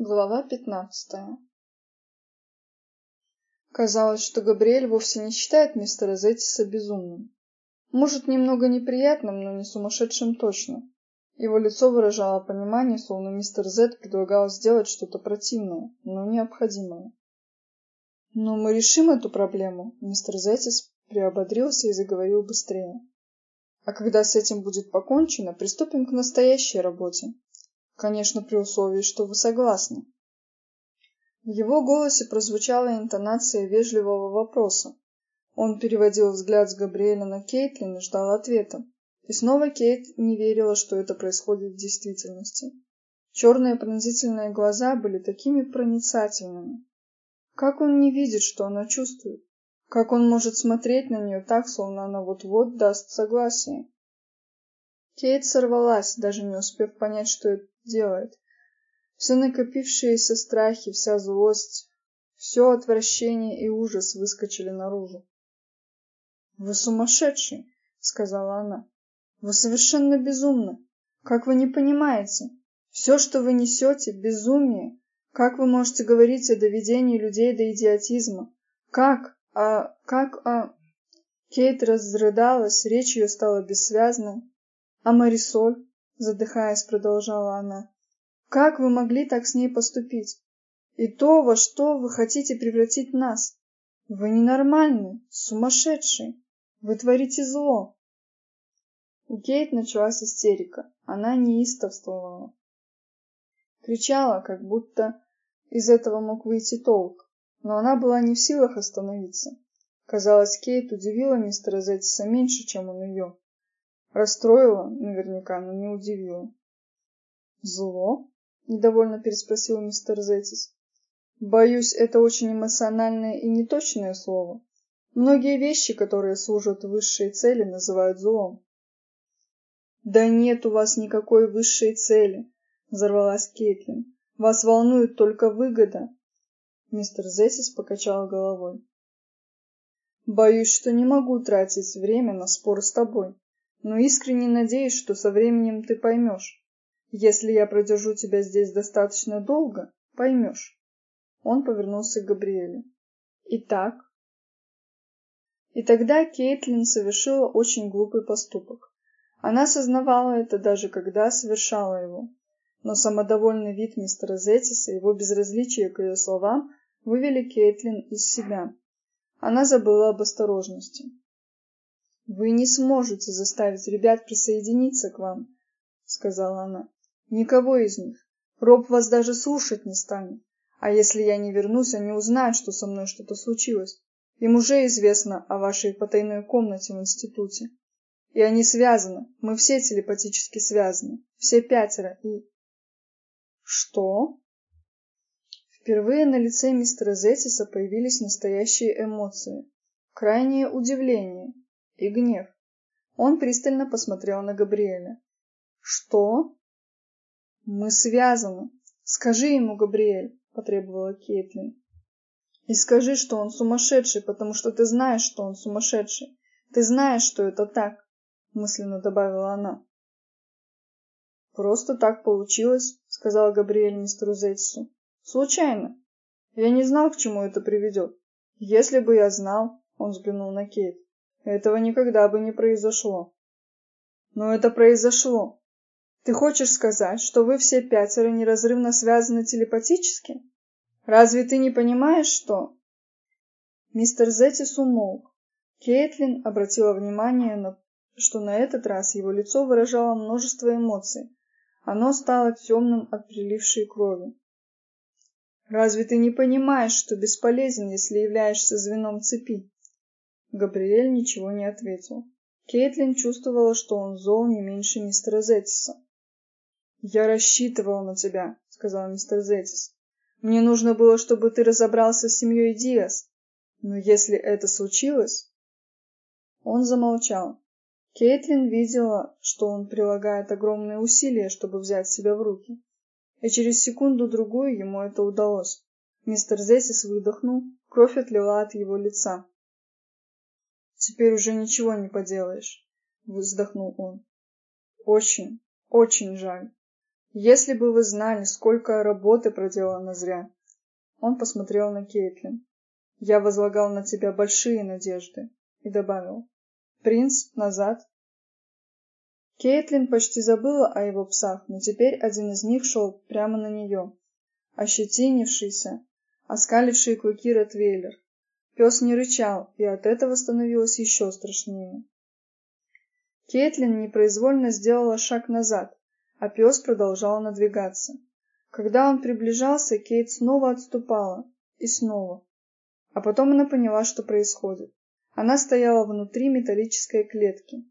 Глава пятнадцатая Казалось, что Габриэль вовсе не считает мистера Зеттиса безумным. Может, немного неприятным, но не сумасшедшим точно. Его лицо выражало понимание, словно мистер Зетт предлагал сделать что-то противное, но необходимое. «Но мы решим эту проблему», — мистер Зеттис приободрился и заговорил быстрее. «А когда с этим будет покончено, приступим к настоящей работе. Конечно, при условии, что вы согласны. В его голосе прозвучала интонация вежливого вопроса. Он переводил взгляд с Габриэля на Кейтлин и ждал ответа. И снова Кейт не верила, что это происходит в действительности. Черные пронзительные глаза были такими проницательными. Как он не видит, что она чувствует? Как он может смотреть на нее так, словно она вот-вот даст согласие? Кейт сорвалась, даже не успев понять, что делает. Все накопившиеся страхи, вся злость, все отвращение и ужас выскочили наружу. «Вы сумасшедший!» — сказала она. «Вы совершенно безумны! Как вы не понимаете? Все, что вы несете, — безумие! Как вы можете говорить о доведении людей до идиотизма? Как? А... как... а...» Кейт разрыдалась, речь ее стала бессвязной. «А Марисоль?» задыхаясь, продолжала она. Как вы могли так с ней поступить? И то, во что вы хотите превратить нас? Вы ненормальный, сумасшедший. Вы творите зло. У Кейт началась истерика. Она неистовствовала. Кричала, как будто из этого мог выйти толк. Но она была не в силах остановиться. Казалось, Кейт удивила мистера Зеттиса меньше, чем он ее. Расстроила, наверняка, но не удивила. «Зло?» — недовольно переспросил мистер Зетис. «Боюсь, это очень эмоциональное и неточное слово. Многие вещи, которые служат высшей цели, называют злом». «Да нет у вас никакой высшей цели», — взорвалась Кейтлин. «Вас волнует только выгода». Мистер Зетис покачал головой. «Боюсь, что не могу тратить время на спор с тобой но искренне надеюсь, что со временем ты поймешь. Если я продержу тебя здесь достаточно долго, поймешь. Он повернулся к Габриэле. Итак? И тогда Кейтлин совершила очень глупый поступок. Она сознавала это даже когда совершала его. Но самодовольный вид мистера Зеттиса и его безразличие к ее словам вывели Кейтлин из себя. Она забыла об осторожности. «Вы не сможете заставить ребят присоединиться к вам», — сказала она. «Никого из них. Роб вас даже слушать не станет. А если я не вернусь, они узнают, что со мной что-то случилось. Им уже известно о вашей потайной комнате в институте. И они связаны. Мы все телепатически связаны. Все пятеро. И... Что? Впервые на лице мистера Зеттиса появились настоящие эмоции. Крайнее удивление и гнев. Он пристально посмотрел на Габриэля. «Что?» «Мы связаны. Скажи ему, Габриэль», — потребовала Кейтлин. «И скажи, что он сумасшедший, потому что ты знаешь, что он сумасшедший. Ты знаешь, что это так», — мысленно добавила она. «Просто так получилось», — сказал Габриэль мистеру Зейтсу. «Случайно. Я не знал, к чему это приведет. Если бы я знал...» — он взглянул на Кейт. Этого никогда бы не произошло. Но это произошло. Ты хочешь сказать, что вы все пятеро неразрывно связаны телепатически? Разве ты не понимаешь, что... Мистер Зеттис умолк. Кейтлин обратила внимание, на... что на этот раз его лицо выражало множество эмоций. Оно стало темным от прилившей крови. Разве ты не понимаешь, что бесполезен, если являешься звеном цепи? Габриэль ничего не ответил. Кейтлин чувствовала, что он зол не меньше мистера Зеттиса. «Я рассчитывал на тебя», — сказал мистер Зеттис. «Мне нужно было, чтобы ты разобрался с семьей Диас. Но если это случилось...» Он замолчал. Кейтлин видела, что он прилагает огромные усилия, чтобы взять себя в руки. И через секунду-другую ему это удалось. Мистер Зеттис выдохнул, кровь отлила от его лица. Теперь уже ничего не поделаешь, вздохнул он. Очень, очень жаль. Если бы вы знали, сколько работы проделано зря. Он посмотрел на Кейтлин. Я возлагал на тебя большие надежды. И добавил. Принц, назад. Кейтлин почти забыла о его псах, но теперь один из них шел прямо на нее. Ощетинившийся, оскаливший клыки Ротвейлер. Пес не рычал, и от этого становилось еще страшнее. Кейтлин непроизвольно сделала шаг назад, а пес продолжал надвигаться. Когда он приближался, Кейт снова отступала. И снова. А потом она поняла, что происходит. Она стояла внутри металлической клетки.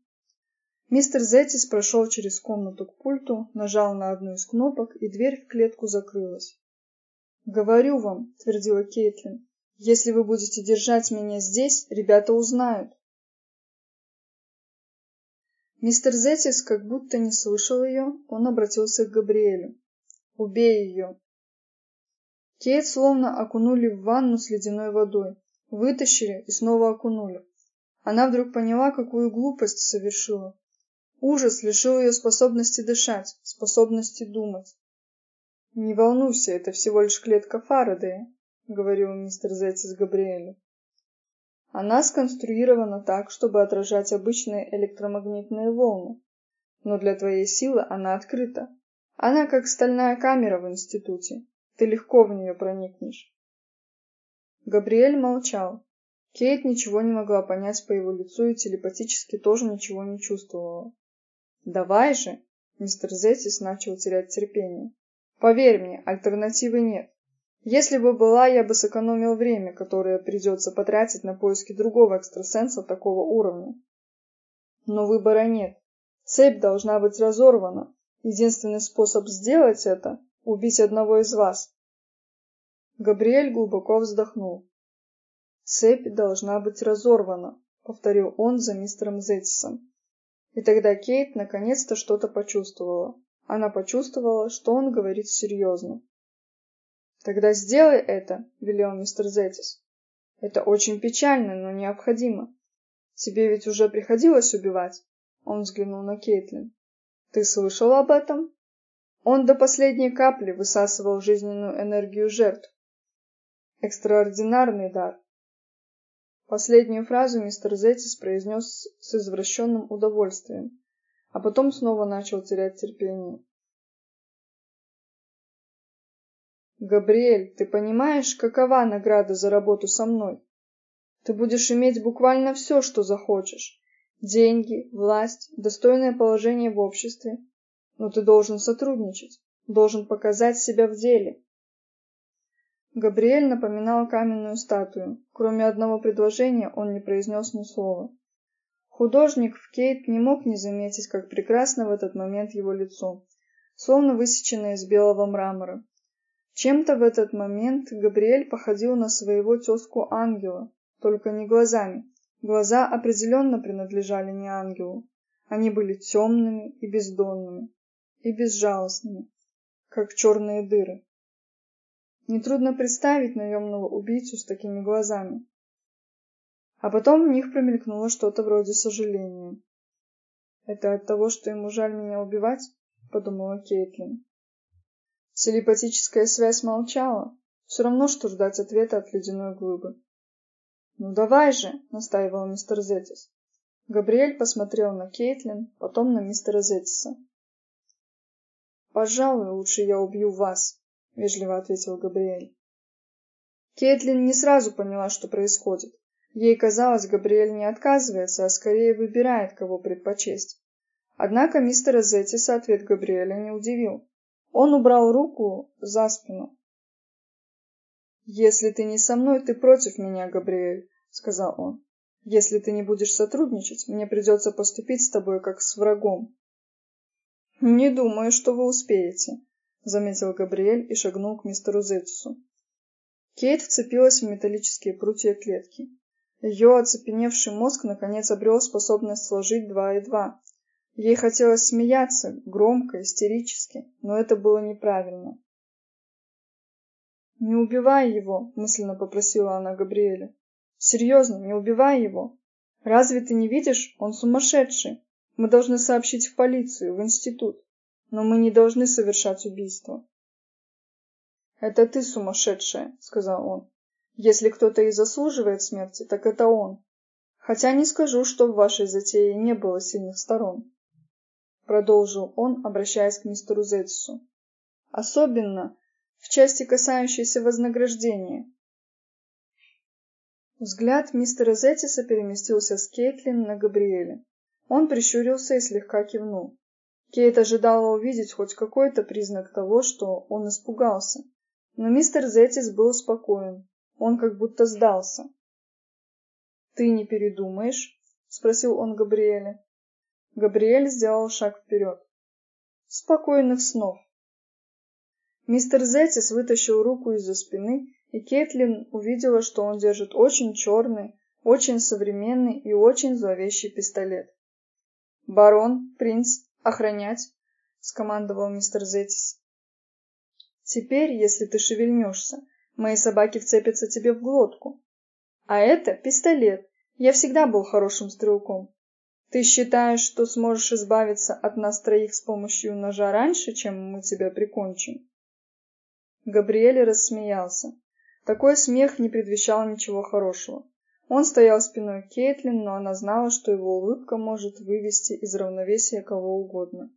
Мистер Зетис прошел через комнату к пульту, нажал на одну из кнопок, и дверь в клетку закрылась. «Говорю вам», — твердила Кейтлин, — «если вы будете держать меня здесь, ребята узнают». Мистер Зетис как будто не слышал ее, он обратился к Габриэлю. «Убей ее!» Кейт словно окунули в ванну с ледяной водой, вытащили и снова окунули. Она вдруг поняла, какую глупость совершила. Ужас лишил ее способности дышать, способности думать. «Не волнуйся, это всего лишь клетка Фарадея», — говорил мистер Зетис Габриэлю. Она сконструирована так, чтобы отражать обычные электромагнитные волны. Но для твоей силы она открыта. Она как стальная камера в институте. Ты легко в нее проникнешь. Габриэль молчал. Кейт ничего не могла понять по его лицу и телепатически тоже ничего не чувствовала. «Давай же!» — мистер Зетис начал терять терпение. Поверь мне, альтернативы нет. Если бы была, я бы сэкономил время, которое придется потратить на поиски другого экстрасенса такого уровня. Но выбора нет. Цепь должна быть разорвана. Единственный способ сделать это — убить одного из вас. Габриэль глубоко вздохнул. «Цепь должна быть разорвана», — повторил он за мистером Зеттисом. И тогда Кейт наконец-то что-то почувствовала. Она почувствовала, что он говорит серьезно. «Тогда сделай это», — велел мистер Зетис. «Это очень печально, но необходимо. Тебе ведь уже приходилось убивать?» Он взглянул на Кейтлин. «Ты слышал об этом?» Он до последней капли высасывал жизненную энергию жертв. Экстраординарный дар. Последнюю фразу мистер Зетис произнес с извращенным удовольствием, а потом снова начал терять терпение. «Габриэль, ты понимаешь, какова награда за работу со мной? Ты будешь иметь буквально все, что захочешь. Деньги, власть, достойное положение в обществе. Но ты должен сотрудничать, должен показать себя в деле». Габриэль напоминал каменную статую. Кроме одного предложения он не произнес ни слова. Художник в Кейт не мог не заметить, как прекрасно в этот момент его лицо, словно высеченное из белого мрамора. Чем-то в этот момент Габриэль походил на своего тезку-ангела, только не глазами. Глаза определенно принадлежали не ангелу. Они были темными и бездонными, и безжалостными, как черные дыры. Нетрудно представить наемного убийцу с такими глазами. А потом в них промелькнуло что-то вроде сожаления. «Это от того, что ему жаль меня убивать?» — подумала Кейтлин. Телепатическая связь молчала. Все равно, что ждать ответа от ледяной глыбы. «Ну давай же!» — настаивал мистер Зетис. Габриэль посмотрел на Кейтлин, потом на мистера Зетиса. «Пожалуй, лучше я убью вас», — вежливо ответил Габриэль. Кейтлин не сразу поняла, что происходит. Ей казалось, Габриэль не отказывается, а скорее выбирает, кого предпочесть. Однако мистера Зеттиса ответ Габриэля не удивил. Он убрал руку за спину. «Если ты не со мной, ты против меня, Габриэль», — сказал он. «Если ты не будешь сотрудничать, мне придется поступить с тобой как с врагом». «Не думаю, что вы успеете», — заметил Габриэль и шагнул к мистеру Зеттису. Кейт вцепилась в металлические прутья клетки. Ее оцепеневший мозг наконец обрел способность сложить два и два. Ей хотелось смеяться, громко, истерически, но это было неправильно. «Не убивай его», — мысленно попросила она Габриэля. «Серьезно, не убивай его. Разве ты не видишь? Он сумасшедший. Мы должны сообщить в полицию, в институт. но мы не должны совершать убийство. «Это ты сумасшедшая», — сказал он. «Если кто-то и заслуживает смерти, так это он. Хотя не скажу, что в вашей затее не было сильных сторон», — продолжил он, обращаясь к мистеру Зетису. «Особенно в части, касающейся вознаграждения. Взгляд мистера Зетиса переместился с Кейтлин на Габриэля. Он прищурился и слегка кивнул. Кейт ожидала увидеть хоть какой-то признак того, что он испугался. Но мистер Зетис был спокоен. Он как будто сдался. «Ты не передумаешь?» — спросил он Габриэля. Габриэль сделал шаг вперед. «Спокойных снов!» Мистер Зетис вытащил руку из-за спины и Кейтлин увидела, что он держит очень черный, очень современный и очень зловещий пистолет. «Барон, принц, охранять!» — скомандовал мистер Зетис. «Теперь, если ты шевельнешься, мои собаки вцепятся тебе в глотку. А это пистолет. Я всегда был хорошим стрелком. Ты считаешь, что сможешь избавиться от нас троих с помощью ножа раньше, чем мы тебя прикончим?» Габриэль рассмеялся. Такой смех не предвещал ничего хорошего. Он стоял спиной Кейтлин, но она знала, что его улыбка может вывести из равновесия кого угодно.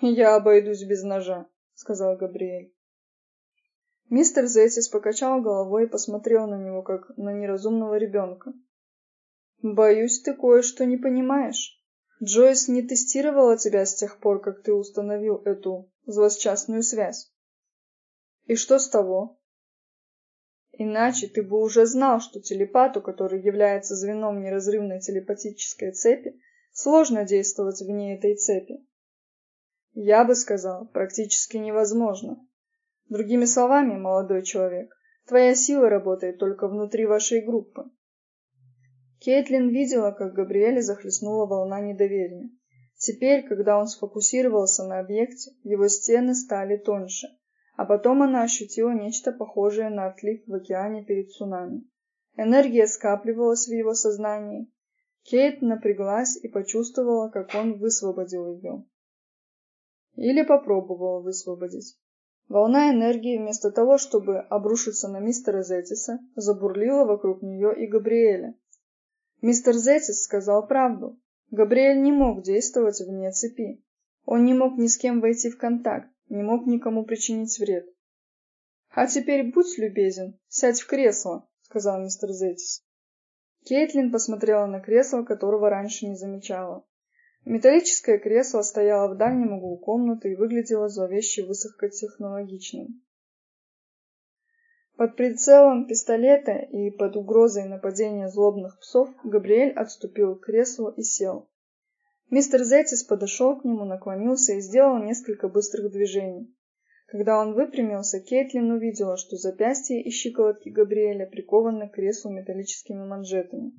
«Я обойдусь без ножа», — сказал Габриэль. Мистер Зетис покачал головой и посмотрел на него, как на неразумного ребенка. «Боюсь, ты кое-что не понимаешь. Джойс не тестировала тебя с тех пор, как ты установил эту злосчастную связь». «И что с того?» Иначе ты бы уже знал, что телепату, который является звеном неразрывной телепатической цепи, сложно действовать вне этой цепи. Я бы сказал, практически невозможно. Другими словами, молодой человек, твоя сила работает только внутри вашей группы. Кейтлин видела, как Габриэля захлестнула волна недоверия. Теперь, когда он сфокусировался на объекте, его стены стали тоньше – а потом она ощутила нечто похожее на отлив в океане перед цунами. Энергия скапливалась в его сознании. Кейт напряглась и почувствовала, как он высвободил ее. Или попробовал высвободить. Волна энергии, вместо того, чтобы обрушиться на мистера Зетиса, забурлила вокруг нее и Габриэля. Мистер Зетис сказал правду. Габриэль не мог действовать вне цепи. Он не мог ни с кем войти в контакт не мог никому причинить вред. «А теперь будь любезен, сядь в кресло», — сказал мистер Зетис. Кейтлин посмотрела на кресло, которого раньше не замечала. Металлическое кресло стояло в дальнем углу комнаты и выглядело зловеще высокотехнологичным. Под прицелом пистолета и под угрозой нападения злобных псов Габриэль отступил к креслу и сел. Мистер Зетис подошел к нему, наклонился и сделал несколько быстрых движений. Когда он выпрямился, Кейтлин увидела, что запястья и щиколотки Габриэля прикованы к креслу металлическими манжетами.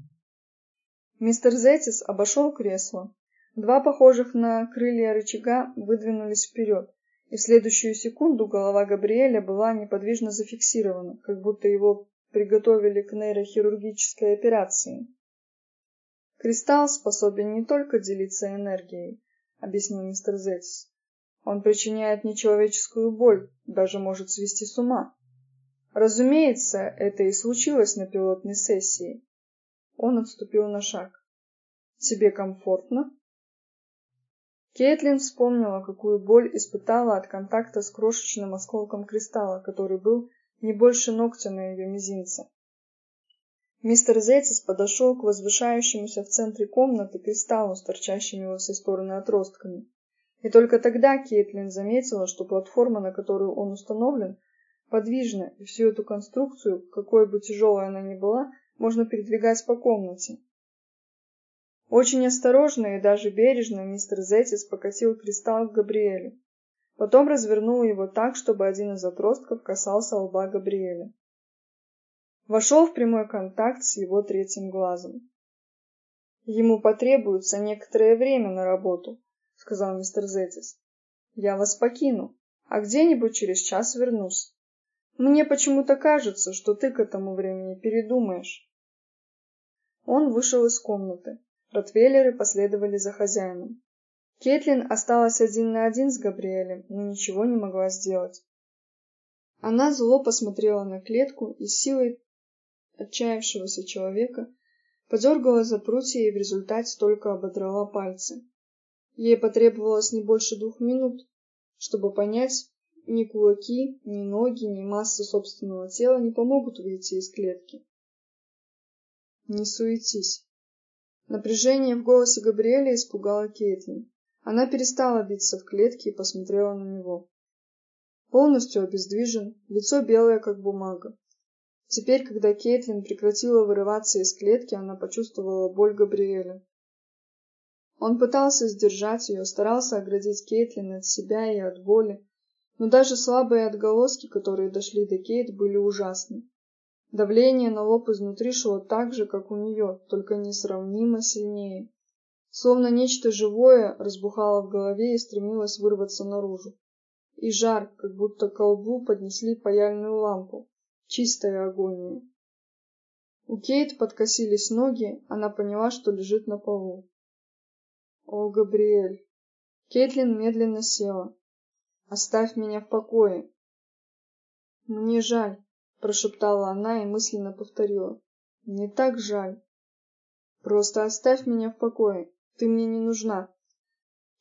Мистер Зетис обошел кресло. Два похожих на крылья рычага выдвинулись вперед, и в следующую секунду голова Габриэля была неподвижно зафиксирована, как будто его приготовили к нейрохирургической операции. Кристалл способен не только делиться энергией, объяснил мистер Зетис. Он причиняет нечеловеческую боль, даже может свести с ума. Разумеется, это и случилось на пилотной сессии. Он отступил на шаг. Тебе комфортно? Кейтлин вспомнила, какую боль испытала от контакта с крошечным осколком кристалла, который был не больше ногтя на ее мизинце. Мистер Зетис подошел к возвышающемуся в центре комнаты кристаллу с торчащими во все стороны отростками. И только тогда Кейтлин заметила, что платформа, на которую он установлен, подвижна, и всю эту конструкцию, какой бы тяжелой она ни была, можно передвигать по комнате. Очень осторожно и даже бережно мистер Зетис покатил кристалл к Габриэлю. Потом развернул его так, чтобы один из отростков касался лба Габриэля вошел в прямой контакт с его третьим глазом. Ему потребуется некоторое время на работу, сказал мистер Зетис. Я вас покину, а где-нибудь через час вернусь. Мне почему-то кажется, что ты к этому времени передумаешь. Он вышел из комнаты. Ротвейлеры последовали за хозяином. Кетлин осталась один на один с Габриэлем, но ничего не могла сделать. Она зло посмотрела на клетку и силой отчаявшегося человека подергала за прутья и в результате только ободрала пальцы. Ей потребовалось не больше двух минут, чтобы понять, ни кулаки, ни ноги, ни масса собственного тела не помогут выйти из клетки. Не суетись. Напряжение в голосе Габриэля испугало Кейтлин. Она перестала биться в клетке и посмотрела на него. Полностью обездвижен, лицо белое, как бумага. Теперь, когда Кейтлин прекратила вырываться из клетки, она почувствовала боль Габриэля. Он пытался сдержать ее, старался оградить Кейтлин от себя и от боли, но даже слабые отголоски, которые дошли до Кейт, были ужасны. Давление на лоб изнутри шло так же, как у нее, только несравнимо сильнее. Словно нечто живое разбухало в голове и стремилось вырваться наружу. И жар, как будто колбу поднесли паяльную лампу. Чистая агония. У Кейт подкосились ноги, она поняла, что лежит на полу. О, Габриэль. Кейтлин медленно села. Оставь меня в покое. Мне жаль, прошептала она и мысленно повторила. Мне так жаль. Просто оставь меня в покое. Ты мне не нужна.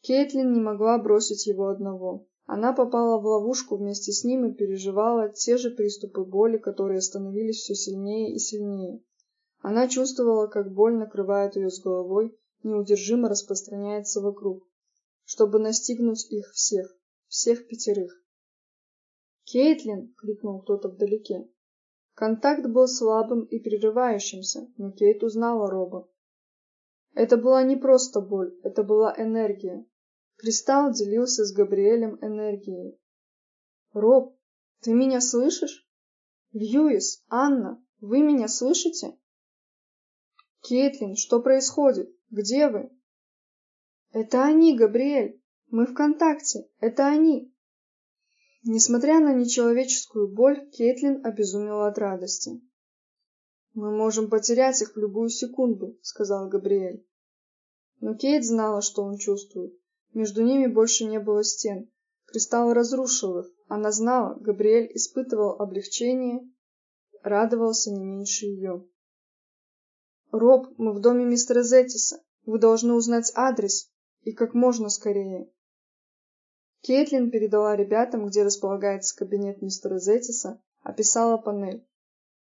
Кейтлин не могла бросить его одного. Она попала в ловушку вместе с ним и переживала те же приступы боли, которые становились все сильнее и сильнее. Она чувствовала, как боль накрывает ее с головой, неудержимо распространяется вокруг, чтобы настигнуть их всех, всех пятерых. «Кейтлин!» — крикнул кто-то вдалеке. Контакт был слабым и прерывающимся, но Кейт узнала Роба. Это была не просто боль, это была энергия. Кристалл делился с Габриэлем энергией. «Роб, ты меня слышишь? Льюис, Анна, вы меня слышите?» «Кейтлин, что происходит? Где вы?» «Это они, Габриэль! Мы в контакте! Это они!» Несмотря на нечеловеческую боль, Кейтлин обезумела от радости. «Мы можем потерять их в любую секунду», — сказал Габриэль. Но Кейт знала, что он чувствует. Между ними больше не было стен. Кристалл разрушил их. Она знала, Габриэль испытывал облегчение, радовался не меньше ее. «Роб, мы в доме мистера Зеттиса. Вы должны узнать адрес. И как можно скорее». Кейтлин передала ребятам, где располагается кабинет мистера Зеттиса, описала панель.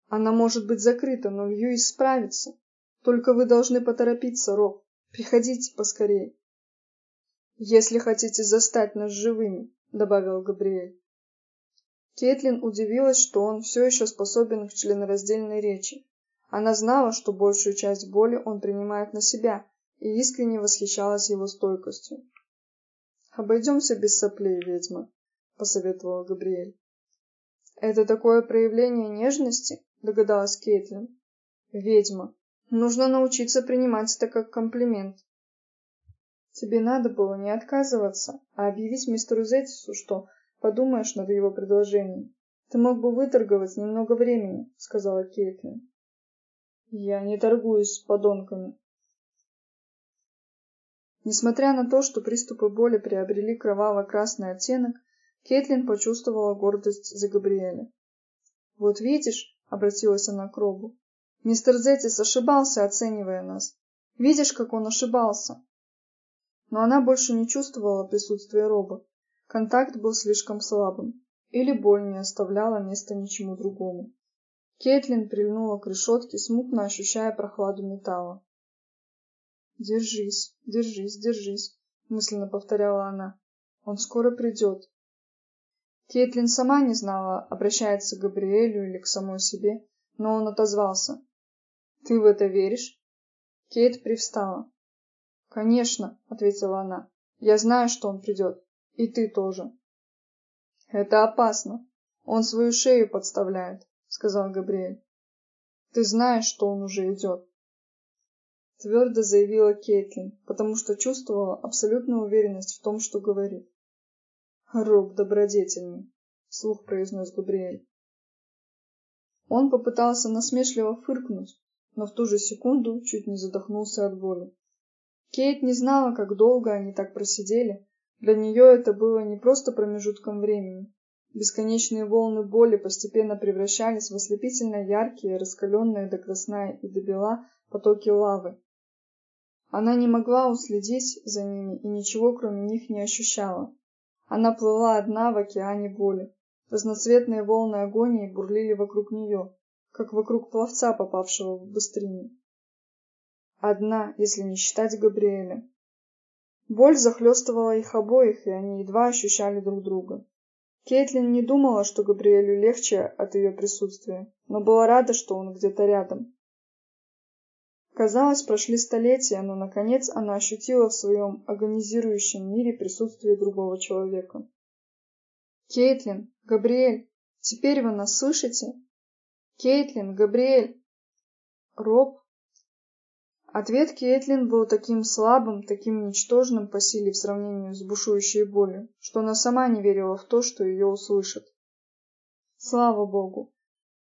Она может быть закрыта, но Льюис справится. Только вы должны поторопиться, Роб. Приходите поскорее. Если хотите застать нас живыми, добавил Габриэль. Кетлин удивилась, что он все еще способен к членораздельной речи. Она знала, что большую часть боли он принимает на себя, и искренне восхищалась его стойкостью. «Обойдемся без соплей, ведьма», — посоветовал Габриэль. «Это такое проявление нежности?» догадалась Кейтлин. Ведьма. Нужно научиться принимать это как комплимент. Тебе надо было не отказываться, а объявить мистеру Зеттису, что подумаешь над его предложением. Ты мог бы выторговать немного времени, сказала Кейтлин. Я не торгуюсь с подонками. Несмотря на то, что приступы боли приобрели кроваво-красный оттенок, Кейтлин почувствовала гордость за Габриэля. Вот видишь, обратилась она к Робу. Мистер Зетис ошибался, оценивая нас. Видишь, как он ошибался? Но она больше не чувствовала присутствия Роба. Контакт был слишком слабым, или боль не оставляла места ничему другому. Кейтлин прильнула к решетке, смутно ощущая прохладу металла. «Держись, держись, держись», — мысленно повторяла она. «Он скоро придет. Кейтлин сама не знала, обращается к Габриэлю или к самой себе, но он отозвался. «Ты в это веришь?» Кейт привстала. «Конечно», — ответила она. «Я знаю, что он придет. И ты тоже». «Это опасно. Он свою шею подставляет», — сказал Габриэль. «Ты знаешь, что он уже идет». Твердо заявила Кейтлин, потому что чувствовала абсолютную уверенность в том, что говорит. Роб добродетельный, вслух произнес Габриэль. Он попытался насмешливо фыркнуть, но в ту же секунду чуть не задохнулся от боли. Кейт не знала, как долго они так просидели. Для нее это было не просто промежутком времени. Бесконечные волны боли постепенно превращались в ослепительно яркие, раскаленные до красна и до бела потоки лавы. Она не могла уследить за ними и ничего кроме них не ощущала. Она плыла одна в океане боли. Разноцветные волны агонии бурлили вокруг нее, как вокруг пловца, попавшего в быстрину. Одна, если не считать Габриэля. Боль захлестывала их обоих, и они едва ощущали друг друга. Кейтлин не думала, что Габриэлю легче от ее присутствия, но была рада, что он где-то рядом. Казалось, прошли столетия, но наконец она ощутила в своем агонизирующем мире присутствие другого человека. Кейтлин, Габриэль, теперь вы нас слышите? Кейтлин, Габриэль. Роб Ответ Кейтлин был таким слабым, таким ничтожным по силе в сравнении с бушующей болью, что она сама не верила в то, что ее услышат. Слава богу.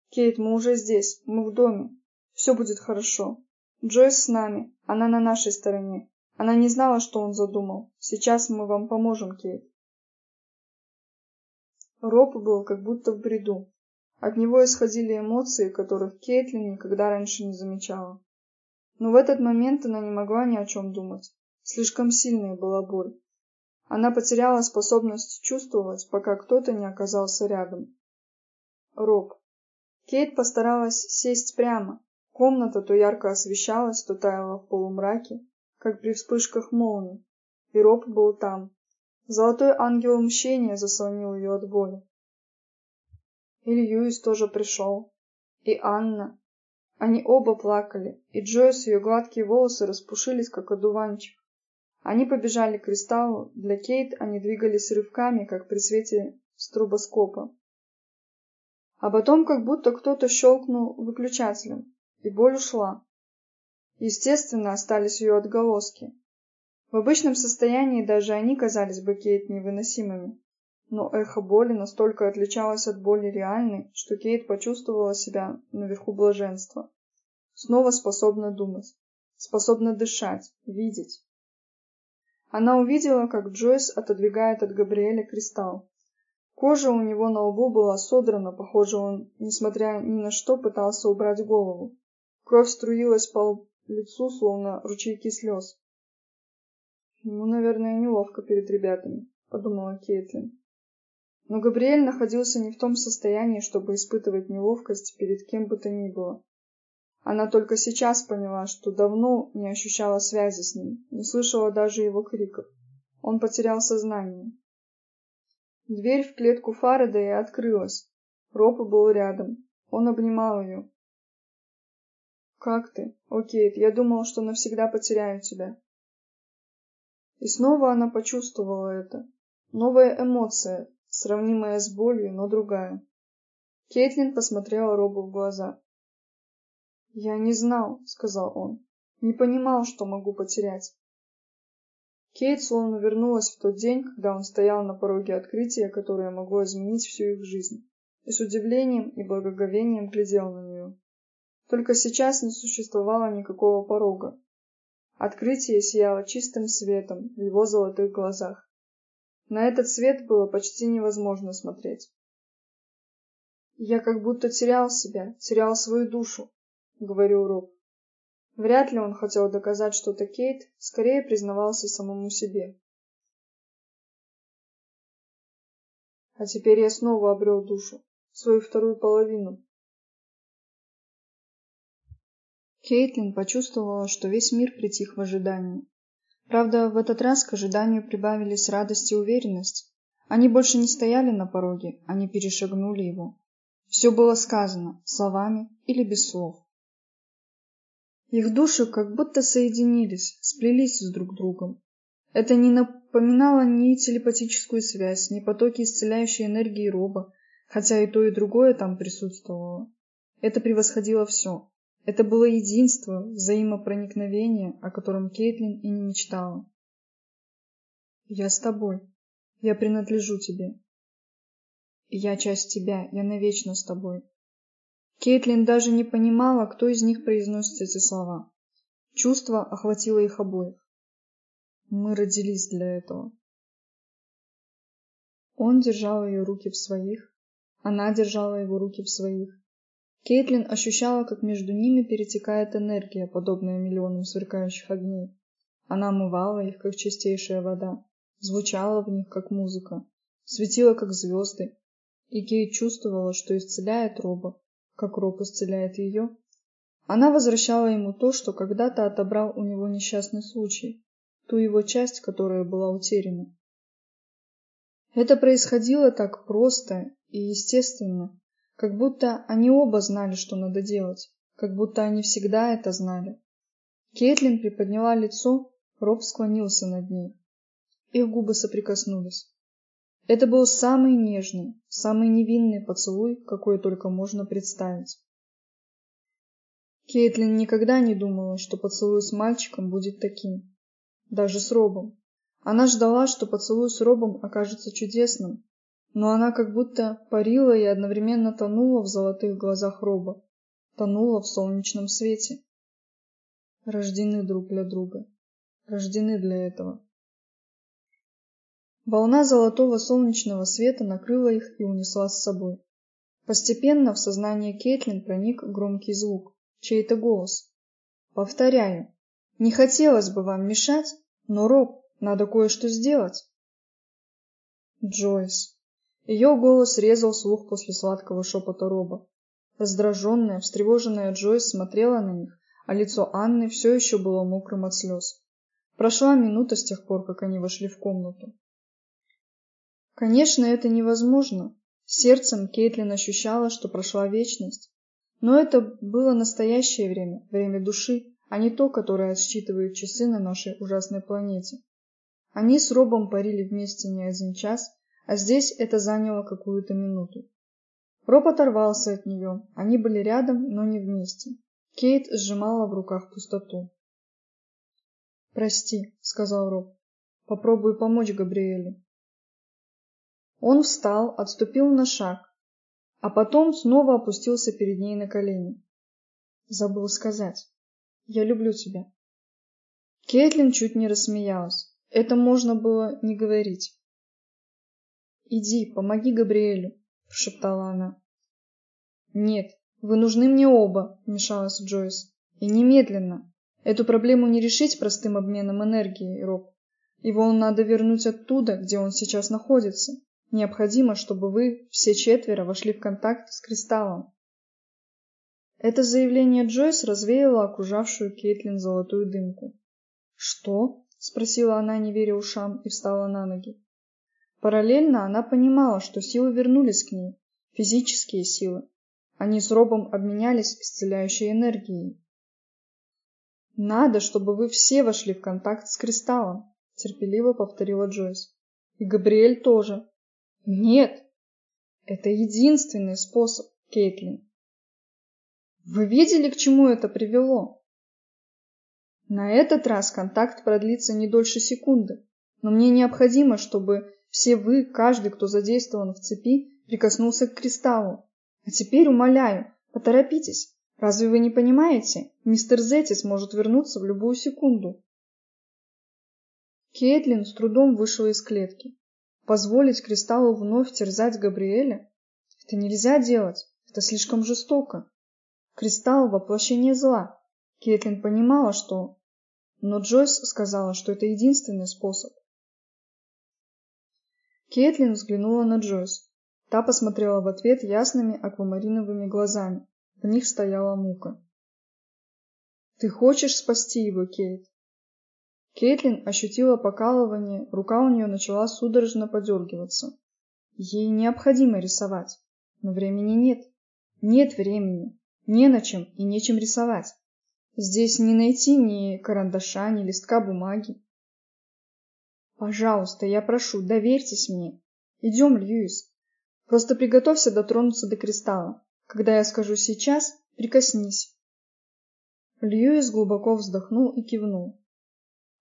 Кейт, мы уже здесь, мы в доме. Все будет хорошо. Джойс с нами, она на нашей стороне. Она не знала, что он задумал. Сейчас мы вам поможем, Кейт. Роб был как будто в бреду. От него исходили эмоции, которых Кейтлин никогда раньше не замечала. Но в этот момент она не могла ни о чем думать. Слишком сильной была боль. Она потеряла способность чувствовать, пока кто-то не оказался рядом. Роб. Кейт постаралась сесть прямо. Комната то ярко освещалась, то таяла в полумраке, как при вспышках молний. И Роб был там. Золотой ангел мщения заслонил ее от боли. И Льюис тоже пришел. И Анна. Они оба плакали, и Джойс ее гладкие волосы распушились, как одуванчик. Они побежали к кристаллу, для Кейт они двигались рывками, как при свете стробоскопа. А потом как будто кто-то щелкнул выключателем, и боль ушла. Естественно, остались ее отголоски. В обычном состоянии даже они казались бы Кейт невыносимыми но эхо боли настолько отличалось от боли реальной, что Кейт почувствовала себя наверху блаженства. Снова способна думать, способна дышать, видеть. Она увидела, как Джойс отодвигает от Габриэля кристалл. Кожа у него на лбу была содрана, похоже, он, несмотря ни на что, пытался убрать голову. Кровь струилась по лицу, словно ручейки слез. Ему, наверное, неловко перед ребятами, подумала Кейтлин. Но Габриэль находился не в том состоянии, чтобы испытывать неловкость перед кем бы то ни было. Она только сейчас поняла, что давно не ощущала связи с ним, не слышала даже его криков. Он потерял сознание. Дверь в клетку Фарадея открылась. Роб был рядом. Он обнимал ее. «Как ты? О, Кейт, я думал, что навсегда потеряю тебя». И снова она почувствовала это. Новая эмоция, сравнимая с болью, но другая. Кейтлин посмотрела Робу в глаза. «Я не знал», — сказал он. «Не понимал, что могу потерять». Кейт словно вернулась в тот день, когда он стоял на пороге открытия, которое могло изменить всю их жизнь, и с удивлением и благоговением глядел на нее. Только сейчас не существовало никакого порога. Открытие сияло чистым светом в его золотых глазах. На этот свет было почти невозможно смотреть. «Я как будто терял себя, терял свою душу», — говорил Роб. Вряд ли он хотел доказать что-то Кейт, скорее признавался самому себе. А теперь я снова обрел душу, свою вторую половину. Кейтлин почувствовала, что весь мир притих в ожидании. Правда, в этот раз к ожиданию прибавились радость и уверенность. Они больше не стояли на пороге, они перешагнули его. Все было сказано, словами или без слов. Их души как будто соединились, сплелись с друг другом. Это не напоминало ни телепатическую связь, ни потоки исцеляющей энергии роба, хотя и то, и другое там присутствовало. Это превосходило все. Это было единство, взаимопроникновение, о котором Кейтлин и не мечтала. «Я с тобой. Я принадлежу тебе. Я часть тебя, я навечно с тобой». Кейтлин даже не понимала, кто из них произносит эти слова. Чувство охватило их обоих. Мы родились для этого. Он держал ее руки в своих, она держала его руки в своих. Кейтлин ощущала, как между ними перетекает энергия, подобная миллионам сверкающих огней. Она омывала их, как чистейшая вода, звучала в них, как музыка, светила, как звезды, и Кейт чувствовала, что исцеляет Роба, как Роб исцеляет ее. Она возвращала ему то, что когда-то отобрал у него несчастный случай, ту его часть, которая была утеряна. Это происходило так просто и естественно, как будто они оба знали, что надо делать, как будто они всегда это знали. Кейтлин приподняла лицо, Роб склонился над ней. Их губы соприкоснулись. Это был самый нежный, самый невинный поцелуй, какой только можно представить. Кейтлин никогда не думала, что поцелуй с мальчиком будет таким. Даже с Робом. Она ждала, что поцелуй с Робом окажется чудесным, но она как будто парила и одновременно тонула в золотых глазах Роба, тонула в солнечном свете. Рождены друг для друга, рождены для этого. Волна золотого солнечного света накрыла их и унесла с собой. Постепенно в сознание Кейтлин проник громкий звук, чей-то голос. Повторяю, не хотелось бы вам мешать, но, Роб, надо кое-что сделать. Джойс. Ее голос резал слух после сладкого шепота Роба. Раздраженная, встревоженная Джойс смотрела на них, а лицо Анны все еще было мокрым от слез. Прошла минута с тех пор, как они вошли в комнату. Конечно, это невозможно. Сердцем Кейтлин ощущала, что прошла вечность. Но это было настоящее время, время души, а не то, которое отсчитывают часы на нашей ужасной планете. Они с Робом парили вместе не один час, а здесь это заняло какую-то минуту. Роб оторвался от нее, они были рядом, но не вместе. Кейт сжимала в руках пустоту. «Прости», — сказал Роб. «Попробую помочь Габриэле». Он встал, отступил на шаг, а потом снова опустился перед ней на колени. Забыл сказать. «Я люблю тебя». Кейтлин чуть не рассмеялась. Это можно было не говорить. «Иди, помоги Габриэлю», — прошептала она. «Нет, вы нужны мне оба», — вмешалась Джойс. «И немедленно. Эту проблему не решить простым обменом энергии, Роб. Его надо вернуть оттуда, где он сейчас находится. Необходимо, чтобы вы, все четверо, вошли в контакт с кристаллом. Это заявление Джойс развеяло окружавшую Кейтлин золотую дымку. «Что?» — спросила она, не веря ушам, и встала на ноги. Параллельно она понимала, что силы вернулись к ней, физические силы. Они с Робом обменялись исцеляющей энергией. «Надо, чтобы вы все вошли в контакт с кристаллом», — терпеливо повторила Джойс. «И Габриэль тоже. Нет, это единственный способ, Кейтлин. Вы видели, к чему это привело? На этот раз контакт продлится не дольше секунды, но мне необходимо, чтобы все вы, каждый, кто задействован в цепи, прикоснулся к кристаллу. А теперь умоляю, поторопитесь. Разве вы не понимаете? Мистер Зетис может вернуться в любую секунду. Кейтлин с трудом вышла из клетки. Позволить кристаллу вновь терзать Габриэля? Это нельзя делать. Это слишком жестоко. Кристалл — воплощение зла. Кейтлин понимала, что... Но Джойс сказала, что это единственный способ. Кейтлин взглянула на Джойс. Та посмотрела в ответ ясными аквамариновыми глазами. В них стояла мука. «Ты хочешь спасти его, Кейт?» Кейтлин ощутила покалывание, рука у нее начала судорожно подергиваться. Ей необходимо рисовать, но времени нет. Нет времени, не на чем и нечем рисовать. Здесь не найти ни карандаша, ни листка бумаги. Пожалуйста, я прошу, доверьтесь мне. Идем, Льюис. Просто приготовься дотронуться до кристалла. Когда я скажу сейчас, прикоснись. Льюис глубоко вздохнул и кивнул.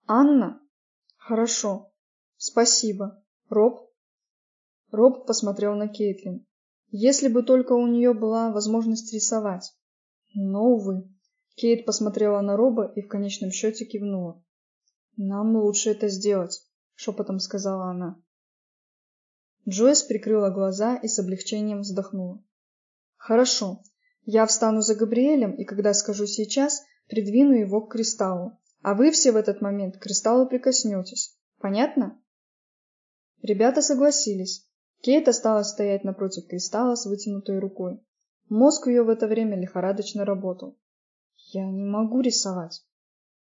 Анна? Хорошо. Спасибо. Роб? Роб посмотрел на Кейтлин. Если бы только у нее была возможность рисовать. Но, увы. Кейт посмотрела на Роба и в конечном счете кивнула. Нам лучше это сделать, шепотом сказала она. Джойс прикрыла глаза и с облегчением вздохнула. Хорошо. Я встану за Габриэлем, и когда скажу сейчас, придвину его к кристаллу. А вы все в этот момент к кристаллу прикоснетесь. Понятно? Ребята согласились. Кейт осталась стоять напротив кристалла с вытянутой рукой. Мозг ее в это время лихорадочно работал. Я не могу рисовать.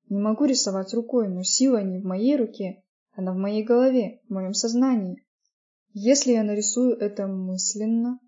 Не могу рисовать рукой, но сила не в моей руке, она в моей голове, в моем сознании. Если я нарисую это мысленно,